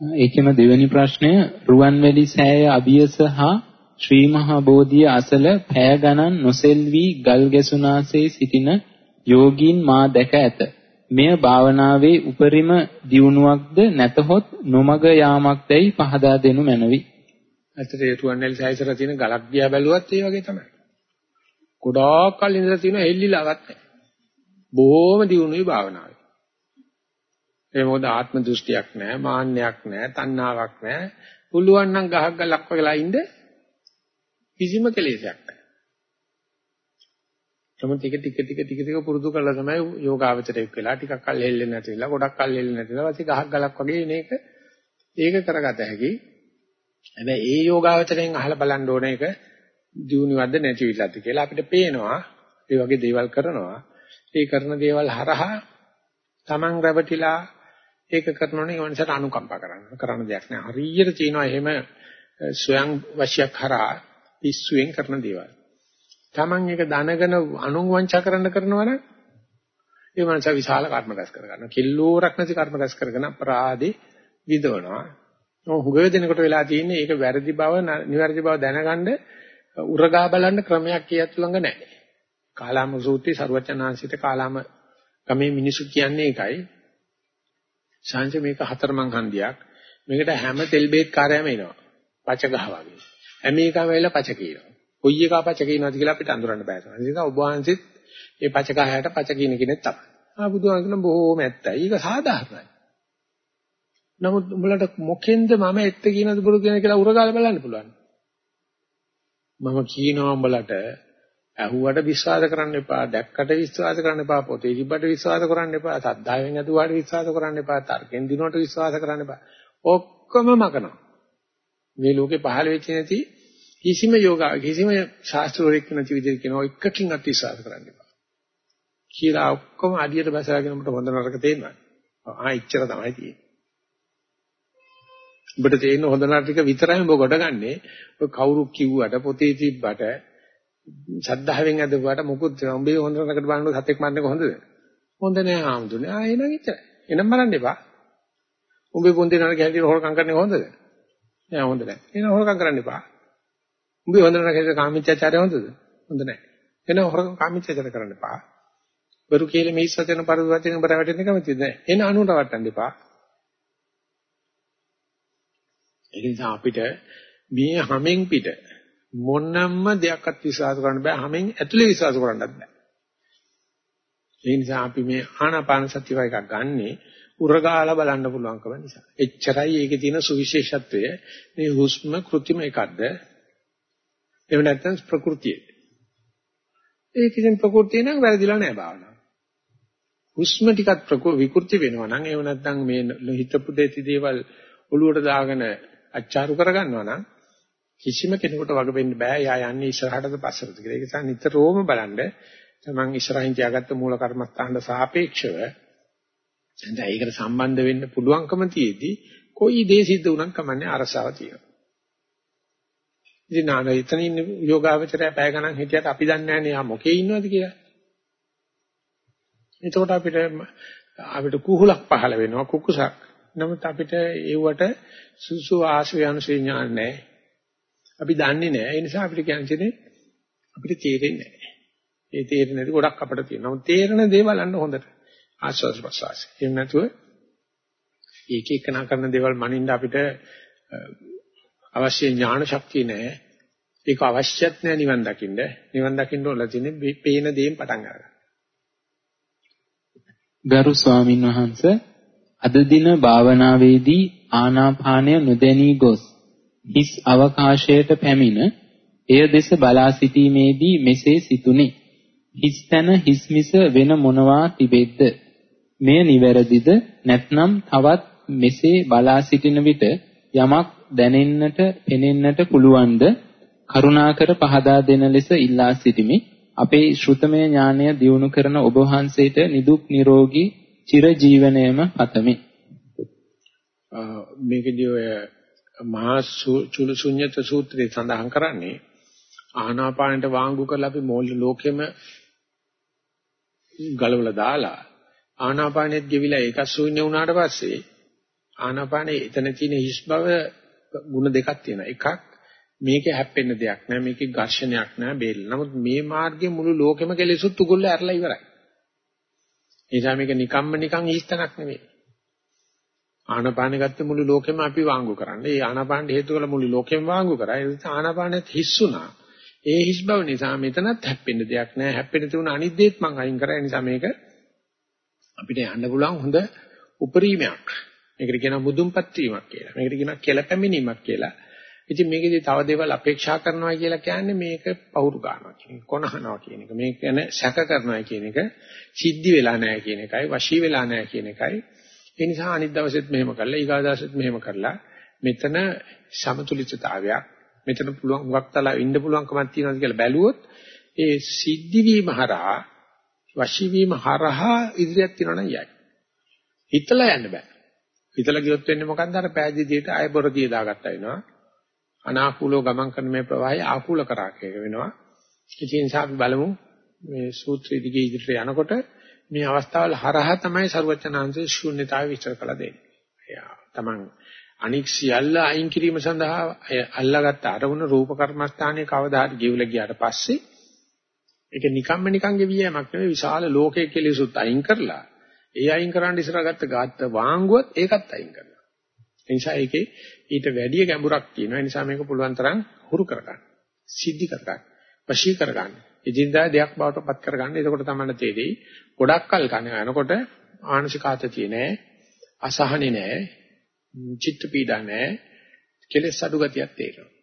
ඒකෙම දෙවෙනි ප්‍රශ්නය රුවන්වැලි සෑය අභියස හා ශ්‍රී මහා බෝධිය අසල පෑ ගණන් නොසෙල්වි ගල් ගැසුනාසේ සිටින යෝගීන් මා දැක ඇත. මෙය භාවනාවේ උපරිම දියුණුවක්ද නැතහොත් නොමග යාමක්දයි පහදා දෙනු මැනවි. ඇත්තට ඒ රුවන්වැලි සෑයසර තියෙන ගලක් දිහා බැලුවත් ඒ වගේ තමයි. ගොඩාක් කල් ඉඳලා තියෙන හෙල්ලිලාවක් නැහැ. බොහොම දියුණුවේ භාවනාවේ. ඒ මොකද ආත්ම දෘෂ්ටියක් නැහැ, මාන්නයක් නැහැ, තණ්හාවක් නැහැ. පුළුවන් නම් ගහක් ගලක් වගේලා ඉන්න කිසිම කෙලෙසයක් නැහැ. නමුත් ටික ටික ටික ටික ටික පුරුදු කරලා තමයි යෝගාවචරයක් වෙලා ටිකක් කල් හෙල්ලෙන්නේ නැති වෙලා ගොඩක් කල් හෙල්ලෙන්නේ නැති වෙලා ඊපස්සේ ගහක් ගලක් වගේ එන එක ඒක කරගත හැකි. හැබැයි ඒ යෝගාවචරයෙන් අහලා බලන්න ඕන එක දියුණුවක්ද නැතිවිලාද කියලා අපිට පේනවා. ඒ වගේ දේවල් කරනවා. ඒ කරන දේවල් හරහා Taman රැවටිලා ඒක කරනෝනේ යෝනිසට අනුකම්පා කරන්න. කරන්න දෙයක් නෑ. හරියට තියෙනවා එහෙම ස්වයං වශයක් හරහා පිස්සුවෙන් කරන දේවල්. Taman එක දැනගෙන අනුන් වංචා කරන්න කරනවා නම් ඒ මනස විශාල කර්ම රැස් කර ගන්නවා. කිල්ලෝරක් නැති කර්ම රැස් කරගෙන අපරාධේ විදවනවා. හුඟ දෙනකොට වෙලා තියෙන්නේ ඒක වැරදි බව නිවැරදි බව දැනගන්න උරගා බලන්න ක්‍රමයක් කියත් ළඟ නැහැ. කාලාම සූත්‍රයේ ਸਰවචනාංශිත කාලාම ගමේ මිනිසු කියන්නේ ඒකයි. ශාංශ මේක හතරමං හන්දියක්. මේකට හැම තෙල් බේත් කාර්යයම එනවා. පච ගහ වගේ. හැම එකම වෙලා පච කියනවා. කොයි එක පච කියනවාද කියලා අපිට අඳුරන්න බෑ. ඒ නිසා ඔබ වහන්සේත් මේ පච ගහයට පච කියන කෙනෙක් තමයි. ආ බුදුහාම කියන බොහෝම ඇත්තයි. ඒක සාධාරණයි. නමුත් උඹලට මොකෙන්ද මම ඇත්ත කියනද බොරු කියන කියලා උරගාලා බලන්න පුළුවන්. මම කියනවා උඹලට ඇහුවට විශ්වාස කරන්න එපා, දැක්කට විශ්වාස කරන්න එපා, පොතේ තිබ්බට විශ්වාස කරන්න එපා, සද්ධායෙන් ඇදුවාට විශ්වාස කරන්න එපා, තර්කෙන් දිනුවට විශ්වාස කරන්න එපා. ඔක්කොම මකනවා. මේ ලෝකේ පහළ වෙච්ච නැති කිසිම යෝගා කිසිම ශාස්ත්‍රවරයෙක් නැති විදිහට කියනවා එකකින්වත් විශ්වාස කරන්න එපා. කියලා ඔක්කොම අඩියට බසලාගෙන උඹට හොඳ නරක තේරෙනවා. ආ ඉච්චර තමයි තියෙන්නේ. උඹට තේරෙන හොඳ නරක ටික විතරයි උඹ ගොඩගන්නේ. ඔය කවුරු කිව්වට පොතේ තිබ්බට සද්ධාවෙන් අදපුවාට මොකුත් උඹේ හොඳ නරකට බලනකොට සත්‍යක් මරන්නේ කොහොමද? හොඳ නෑ ආම්දුනේ. ආ එනං ඉච්චරයි. එනම් මරන්න එපා. උඹේ පොන්දේ නරක හැටියට හොරකම් කරන්නේ කොහොමද? නෑ හොඳ නෑ. එන හොරකම් කරන්න එපා. උඹේ හොඳ නරක හැටියට කාමීච්ඡාචාරය හොඳද? හොඳ නෑ. එන හොරකම් කාමීච්ඡාචාර කරන්න එපා. බරු කියලා මේ සත්‍යන පරිවර්තන බර වැටෙන්න කැමතිද නෑ. එන අනුන්ට වටන්න එපා. ඒ නිසා අපිට මේ හැමෙන් පිට මොනම දෙයක්වත් විශ්වාස කරන්න බෑ. හැමෙන් ඇතුලේ විශ්වාස කරන්නත් බෑ. ඒ නිසා අපි මේ ආනාපාන සතිය වගේ එකක් ගන්නෙ උරගාලා බලන්න පුළුවන්කම නිසා. එච්චරයි ඒකේ තියෙන සුවිශේෂත්වය. මේ හුස්ම કૃතිම එකක්ද? එහෙම නැත්නම් ප්‍රകൃතියේ. ඒකකින් ප්‍රകൃතිය නම් වැරදිලා නෑ භාවනාව. හුස්ම ටිකක් විකෘති වෙනවා නම් එහෙම නැත්නම් මේ හිතපු දෙති දේවල් ඔලුවට දාගෙන අච්චාරු කරගන්නවා නම් කිසිම කෙනෙකුට වග වෙන්න බෑ. යා යන්නේ ඉස්සරහටද පස්සටද කියලා. ඒක නිසා නිතරම බලන්න තමන් ඉස්සරහින් තියාගත්ත මූල කර්මස්ථානට සාපේක්ෂව දැන් ඒකට සම්බන්ධ වෙන්න පුළුවන්කම තියේදී කොයි දේ සිද්ධ වුණත් කමන්නේ අරසාව තියෙනවා. ඉතින් නාන එතන ඉන්න යෝගාවචරය පැය ගණන් හිටියට අපි දන්නේ නැහැ නේ ආ මොකේ ඉන්නවද කියලා. එතකොට අපිට අපිට කුහුලක් පහළ වෙනවා කුකුසක්. නමුත් අපිට ඒවට සුසු ආශ්‍රයන්සේ ඥාන නැහැ. අපි දන්නේ නැහැ. ඒ නිසා අපිට කියන්නේ අපිට තේරෙන්නේ නැහැ. ඒ තේරෙන්නේ නැති ගොඩක් අපිට තියෙනවා. නමුත් තේරෙන දේ බලන්න හොඳට. ආස්වාද ප්‍රසවාස. එහෙම නැතුව ඒක එකනා කරන දේවල් මනින්න අපිට අවශ්‍ය ඥාන ශක්තිය නැහැ. ඒක අවශ්‍යත් නැහැ නිවන් දකින්න. නිවන් දකින්න ඕන තියෙන්නේ පේන දේෙන් පටන් ගන්න. ගරු ස්වාමින් වහන්සේ අද දින භාවනාවේදී ආනාපානය නොදැනී ගොස් හිස් අවකාශයට පැමිණ එය දෙස බලා සිටීමේදී මෙසේ සිතුනි. හිස් තැන හිස්මිස වෙන මොනවා තිබෙද්ද? මෙය නිවැරදිද නැත්නම් තවත් මෙසේ බලා සිටින විට යමක් දැනෙන්නට පෙනෙන්නට පුළුවන්ද? කරුණාකර පහදා දෙන ලෙස ඉල්ලා සිටිමි. අපේ ශ්‍රුතමය ඥානය දියුණු කරන ඔබ වහන්සේට නිදුක් නිරෝගී චිර ජීවනයේම පතමි. මේකදී ඔය මහා චුලු ශුන්්‍යත සූත්‍රයේ සඳහන් කරන්නේ ආනාපානට වාංගු කරලා අපි මෝල් ලෝකෙම ගලවලා දාලා ආනාපානෙත් ගෙවිලා ඒක ශූන්‍ය වුණාට පස්සේ ආනාපානේ එතන තියෙන හිස් බව ಗುಣ දෙකක් තියෙනවා. එකක් මේකේ හැප්පෙන්න දෙයක් නෑ මේකේ ඝර්ෂණයක් නෑ බේල්. නමුත් මේ මාර්ගයේ මුළු ලෝකෙම කෙලෙසුත් උගුල්ල ඇරලා ඉවරයි. ඒ නිසා මේක නිකම්ම නිකන් හිස්තනක් නෙවෙයි. ආනාපාන ගත්ත මුළු ලෝකෙම අපි වාංගු කරන්නේ. ඒ ආනාපාන හේතු කරලා මුළු ලෝකෙම වාංගු කරා. ඒ නිසා ආනාපානෙත් හිස්සුණා. ඒ හිස් බව නිසා මෙතනත් හැප්පෙන්න දෙයක් නෑ. හැප්පෙන්න තිබුණ අනිත් දේත් මං අයින් කරා. ඒ නිසා මේක අපිට යන්න පුළුවන් හොඳ උපරිමයක්. මේකට කියනවා මුදුන්පත් වීමක් කියලා. මේකට කියනවා කෙලපැමිණීමක් කියලා. ඉතින් මේකෙදි තව දේවල් අපේක්ෂා කරනවා කියලා කියන්නේ මේක පවුරු ගන්නවා කියන එක. කොනහනවා කියන එක. මේක ගැන සැක කරනවා කියන එක. සිද්ධි වෙලා නැහැ කියන එකයි, වශී වෙලා නැහැ කියන එකයි. ඒ නිසා අනිත් දවසෙත් මෙහෙම කරලා, ඊගා දවසෙත් මෙහෙම කරලා මෙතන සමතුලිතතාවයක් මෙතන පුළුවන් හුඟක් තලා ඉන්න පුළුවන්කමක් තියෙනවද කියලා බැලුවොත් ඒ සිද්ධි වීම හරහා වශී වීම හරහා ඉදිරියක් තියනවා යයි. හිතලා යන්න බෑ. හිතලා ගියොත් වෙන්නේ මොකන්ද අර පෑදීදියට ආය බොරදිය දාගත්තා වෙනවා. අනාකූලව ගමන් කරන මේ ප්‍රවාහය ආකූල කරා කියලා වෙනවා. ඒ නිසා අපි බලමු මේ සූත්‍රය දිගේ ඉදිරියට යනකොට මේ අවස්ථාවල හරහා තමයි ਸਰවචනාංශයේ ශූන්‍යතාවය විස්තර කළ දෙන්නේ. එයා තමන් අනික් සියල්ල අයින් කිරීම සඳහා අල්ලාගත්ත අරමුණ රූප කර්මස්ථානයේ කවදා හරි ගෙවිලා ගියාට පස්සේ ඒක නිකම්ම නිකං ගෙවියමක් නෙවෙයි විශාල ලෝකයේ කෙලෙසුත් අයින් කරලා ඒ අයින් කරන්න ඉස්සරහ ගත්ත ගාත්ත වාංගුවත් ඒකත් අයින් කරනවා. ඒ නිසා ඒකේ ඊට වැඩි ගැඹුරක් තියෙනවා. ඒ නිසා මේක පුළුවන් තරම් හුරු කරගන්න. සිද්ධි කරගන්න. වශී කරගන්න. එදින්දා දෙයක් බවට පත් කරගන්න. එතකොට තමයි තේරෙයි. ගොඩක් කල් කන යනකොට ආනසික ආතතිය නෑ. අසහනෙ නෑ. චිත්ත පීඩා නෑ. කෙලෙස් අඩු ගතියක් තේරෙනවා.